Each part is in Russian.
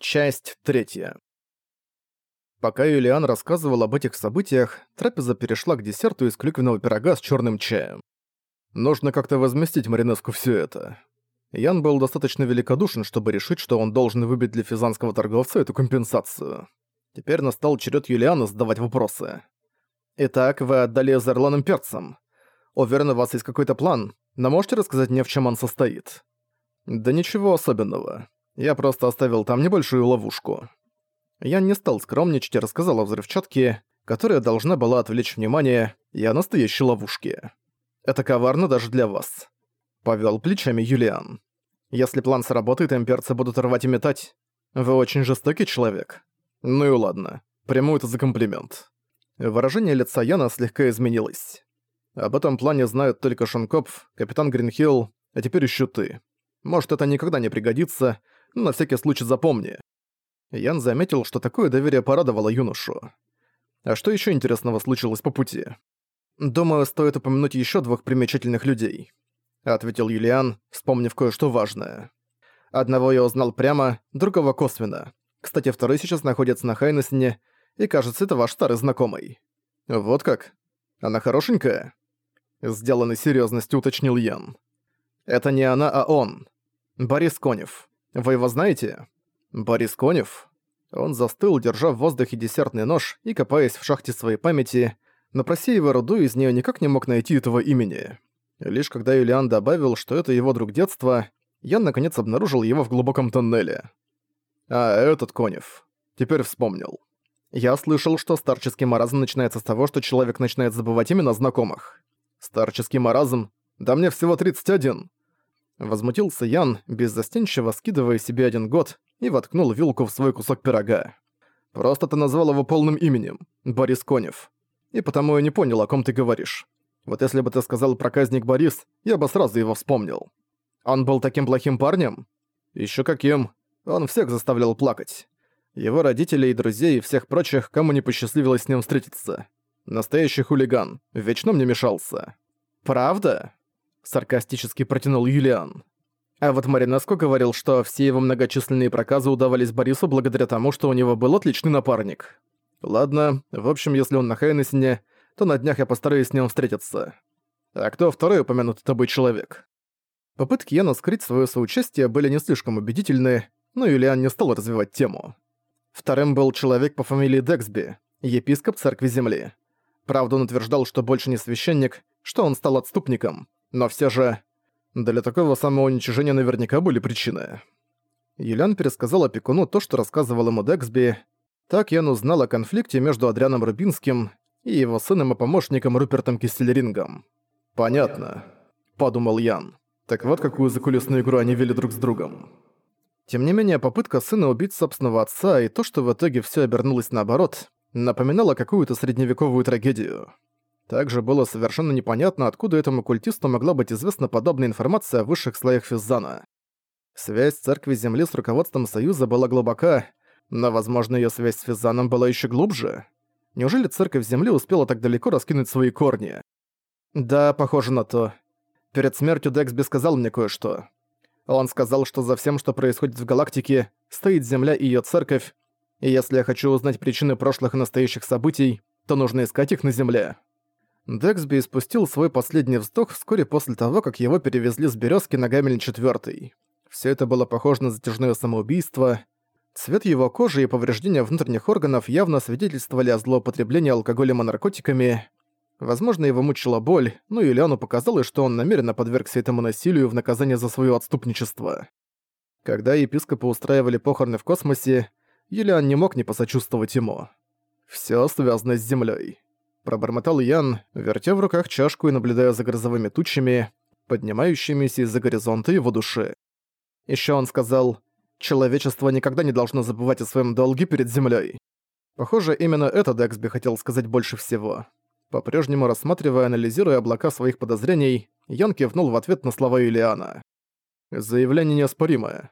Часть третья. Пока Юлиан рассказывал об этих событиях, трапеза перешла к десерту из клюквенного пирога с черным чаем. Нужно как-то возместить Маринеску все это. Ян был достаточно великодушен, чтобы решить, что он должен выбить для физанского торговца эту компенсацию. Теперь настал черед Юлиана задавать вопросы. «Итак, вы отдали за Эрланом перцем. Уверен, у вас есть какой-то план, но можете рассказать мне, в чем он состоит?» «Да ничего особенного. Я просто оставил там небольшую ловушку. Я не стал скромничать и рассказал о взрывчатке, которая должна была отвлечь внимание, и о настоящей ловушке. Это коварно даже для вас. Повел плечами Юлиан. Если план сработает, имперцы будут рвать и метать. Вы очень жестокий человек. Ну и ладно. Приму это за комплимент. Выражение лица Яна слегка изменилось. Об этом плане знают только Шонкопф, капитан Гринхилл, а теперь еще ты. Может, это никогда не пригодится, на всякий случай запомни. Ян заметил, что такое доверие порадовало юношу. А что еще интересного случилось по пути? «Думаю, стоит упомянуть еще двух примечательных людей», — ответил Юлиан, вспомнив кое-что важное. «Одного я узнал прямо, другого косвенно. Кстати, второй сейчас находится на Хайнесне, и кажется, это ваш старый знакомый». «Вот как? Она хорошенькая?» Сделанной серьезностью уточнил Ян. «Это не она, а он. Борис Конев. Вы его знаете? Борис Конев? Он застыл, держа в воздухе десертный нож и копаясь в шахте своей памяти, но просеивая руду из нее никак не мог найти этого имени. Лишь когда Юлиан добавил, что это его друг детства, я наконец обнаружил его в глубоком тоннеле. А, этот Конев. Теперь вспомнил. Я слышал, что старческий маразм начинается с того, что человек начинает забывать имена знакомых. Старческий маразм? Да мне всего 31. Возмутился Ян, беззастенчиво скидывая себе один год, и воткнул вилку в свой кусок пирога. «Просто ты назвал его полным именем. Борис Конев. И потому я не понял, о ком ты говоришь. Вот если бы ты сказал проказник Борис, я бы сразу его вспомнил. Он был таким плохим парнем? Еще каким. Он всех заставлял плакать. Его родителей, друзей и всех прочих, кому не посчастливилось с ним встретиться. Настоящий хулиган. Вечно мне мешался. Правда? Саркастически протянул Юлиан. А вот Маринеско говорил, что все его многочисленные проказы удавались Борису благодаря тому, что у него был отличный напарник. Ладно, в общем, если он на Хайнесене, то на днях я постараюсь с ним встретиться. А кто второй упомянутый тобой человек? Попытки Яна скрыть свое соучастие были не слишком убедительны, но Юлиан не стал развивать тему. Вторым был человек по фамилии Дексби, епископ Церкви Земли. Правда, он утверждал, что больше не священник, что он стал отступником, но все же... Для такого самоуничижения наверняка были причины. Юлиан пересказал опекуну то, что рассказывал ему Дексби. Так Ян узнал о конфликте между Адрианом Рубинским и его сыном и помощником Рупертом Кистелерингом. «Понятно», — подумал Ян. Так вот какую закулисную игру они вели друг с другом. Тем не менее, попытка сына убить собственного отца и то, что в итоге все обернулось наоборот, напоминало какую-то средневековую трагедию. Также было совершенно непонятно, откуда этому культисту могла быть известна подобная информация о высших слоях Физзана. Связь Церкви Земли с руководством Союза была глубока, но, возможно, ее связь с Физзаном была еще глубже. Неужели Церковь Земли успела так далеко раскинуть свои корни? Да, похоже на то. Перед смертью Дексби сказал мне кое-что. Он сказал, что за всем, что происходит в галактике, стоит Земля и ее Церковь, и если я хочу узнать причины прошлых и настоящих событий, то нужно искать их на Земле. Дексби испустил свой последний вздох вскоре после того, как его перевезли с березки на Гамель-4. Все это было похоже на затяжное самоубийство. Цвет его кожи и повреждения внутренних органов явно свидетельствовали о злоупотреблении алкоголем и наркотиками. Возможно, его мучила боль, но Юлиану показалось, что он намеренно подвергся этому насилию в наказание за свое отступничество. Когда епископы устраивали похороны в космосе, Юлиан не мог не посочувствовать ему. Все связано с Землей. Пробормотал Ян, вертя в руках чашку и наблюдая за грозовыми тучами, поднимающимися из-за горизонта его души. Еще он сказал, «Человечество никогда не должно забывать о своем долге перед землей. Похоже, именно это Дексби хотел сказать больше всего. По-прежнему рассматривая и анализируя облака своих подозрений, Ян кивнул в ответ на слова Юлиана. Заявление неоспоримое.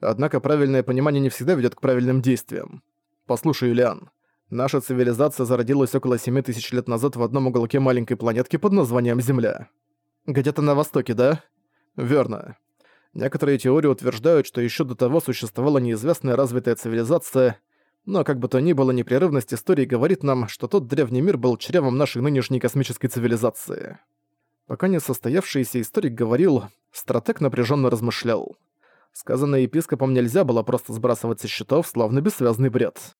Однако правильное понимание не всегда ведет к правильным действиям. Послушай, Юлиан, Наша цивилизация зародилась около 7 тысяч лет назад в одном уголке маленькой планетки под названием Земля. Где-то на востоке, да? Верно. Некоторые теории утверждают, что еще до того существовала неизвестная развитая цивилизация, но как бы то ни было, непрерывность истории говорит нам, что тот древний мир был чревом нашей нынешней космической цивилизации. Пока не состоявшийся историк говорил, стратег напряженно размышлял. Сказанное епископом нельзя было просто сбрасывать со счетов, словно бессвязный бред.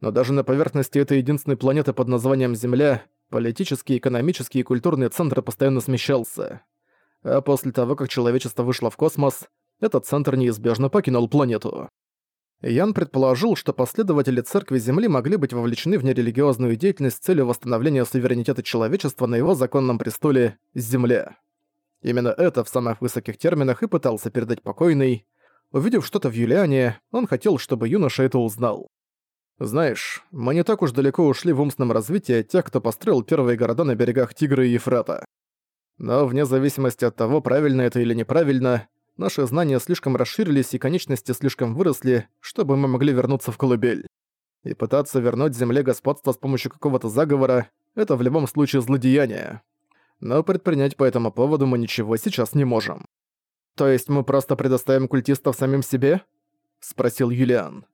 Но даже на поверхности этой единственной планеты под названием Земля политический, экономический и культурный центр постоянно смещался. А после того, как человечество вышло в космос, этот центр неизбежно покинул планету. Ян предположил, что последователи Церкви Земли могли быть вовлечены в нерелигиозную деятельность с целью восстановления суверенитета человечества на его законном престоле Земля. Именно это в самых высоких терминах и пытался передать покойный. Увидев что-то в Юлиане, он хотел, чтобы юноша это узнал. Знаешь, мы не так уж далеко ушли в умственном развитии тех, кто построил первые города на берегах Тигра и Ефрата. Но вне зависимости от того, правильно это или неправильно, наши знания слишком расширились и конечности слишком выросли, чтобы мы могли вернуться в колыбель. И пытаться вернуть Земле господство с помощью какого-то заговора — это в любом случае злодеяние. Но предпринять по этому поводу мы ничего сейчас не можем. «То есть мы просто предоставим культистов самим себе?» — спросил Юлиан.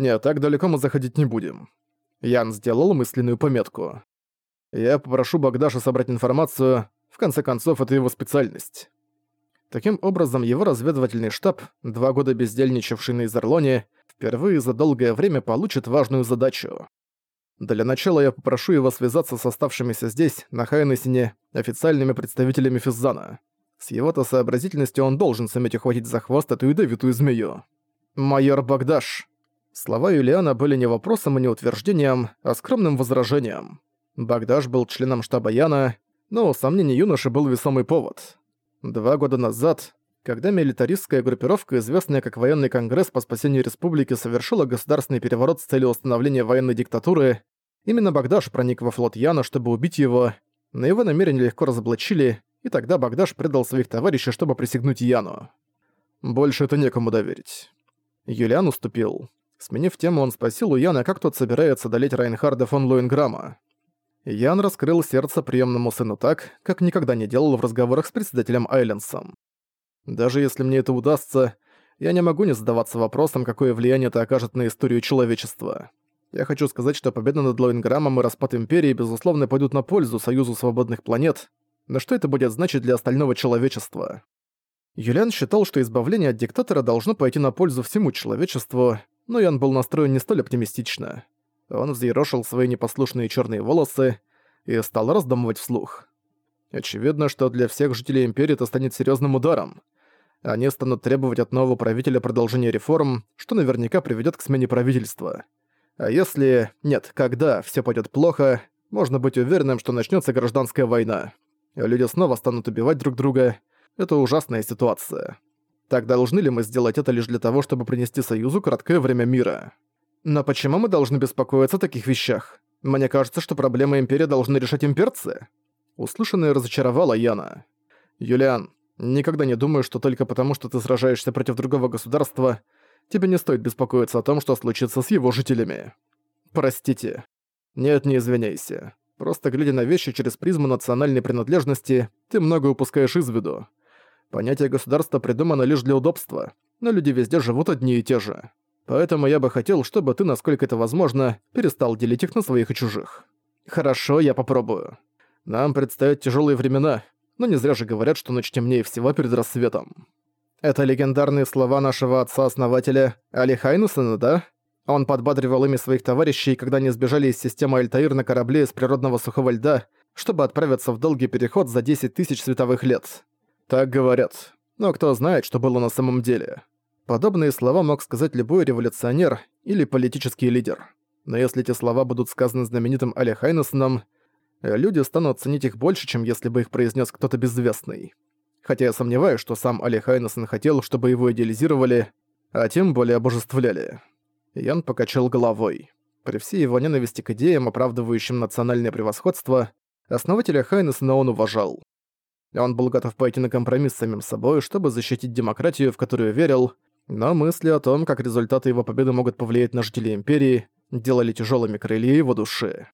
«Нет, так далеко мы заходить не будем». Ян сделал мысленную пометку. «Я попрошу Багдаша собрать информацию, в конце концов, это его специальность». Таким образом, его разведывательный штаб, два года бездельничавший на Изерлоне, впервые за долгое время получит важную задачу. Для начала я попрошу его связаться с оставшимися здесь, на Хайнесине, официальными представителями Физзана. С его-то сообразительностью он должен суметь ухватить за хвост эту ядовитую змею. «Майор Багдаш», Слова Юлиана были не вопросом и не утверждением, а скромным возражением. Багдаш был членом штаба Яна, но у сомнений юноши был весомый повод. Два года назад, когда милитаристская группировка, известная как Военный Конгресс по спасению республики, совершила государственный переворот с целью установления военной диктатуры, именно Багдаш проник во флот Яна, чтобы убить его, но его намерения легко разоблачили, и тогда Багдаш предал своих товарищей, чтобы присягнуть Яну. Больше это некому доверить. Юлиан уступил. Сменив тему, он спросил у Яна, как тот собирается одолеть Райнхарда фон Луинграма. Ян раскрыл сердце приемному сыну так, как никогда не делал в разговорах с председателем Айленсом. «Даже если мне это удастся, я не могу не задаваться вопросом, какое влияние это окажет на историю человечества. Я хочу сказать, что победа над Лоинграммом и распад Империи, безусловно, пойдут на пользу Союзу Свободных Планет, но что это будет значить для остального человечества?» Юлиан считал, что избавление от диктатора должно пойти на пользу всему человечеству, но Ян был настроен не столь оптимистично. Он взъерошил свои непослушные черные волосы и стал раздумывать вслух. Очевидно, что для всех жителей Империи это станет серьезным ударом. Они станут требовать от нового правителя продолжения реформ, что наверняка приведет к смене правительства. А если... Нет, когда все пойдет плохо, можно быть уверенным, что начнется гражданская война. Люди снова станут убивать друг друга. Это ужасная ситуация. Так должны ли мы сделать это лишь для того, чтобы принести Союзу краткое время мира? Но почему мы должны беспокоиться о таких вещах? Мне кажется, что проблемы Империи должны решать имперцы. Услышанное разочаровало Яна. Юлиан, никогда не думаю, что только потому, что ты сражаешься против другого государства, тебе не стоит беспокоиться о том, что случится с его жителями. Простите. Нет, не извиняйся. Просто глядя на вещи через призму национальной принадлежности, ты много упускаешь из виду. Понятие государства придумано лишь для удобства, но люди везде живут одни и те же. Поэтому я бы хотел, чтобы ты, насколько это возможно, перестал делить их на своих и чужих. Хорошо, я попробую. Нам предстоят тяжелые времена, но не зря же говорят, что ночь темнее всего перед рассветом. Это легендарные слова нашего отца-основателя Али Хайнусена, да? Он подбадривал ими своих товарищей, когда они сбежали из системы Альтаир на корабле из природного сухого льда, чтобы отправиться в долгий переход за 10 тысяч световых лет. Так говорят. Но кто знает, что было на самом деле. Подобные слова мог сказать любой революционер или политический лидер. Но если эти слова будут сказаны знаменитым Али Хайнесоном, люди станут ценить их больше, чем если бы их произнес кто-то безвестный. Хотя я сомневаюсь, что сам Али Хайнесон хотел, чтобы его идеализировали, а тем более обожествляли. Ян покачал головой. При всей его ненависти к идеям, оправдывающим национальное превосходство, основателя Хайнесона он уважал. Он был готов пойти на компромисс с самим собой, чтобы защитить демократию, в которую верил, но мысли о том, как результаты его победы могут повлиять на жителей Империи, делали тяжелыми крылья его души.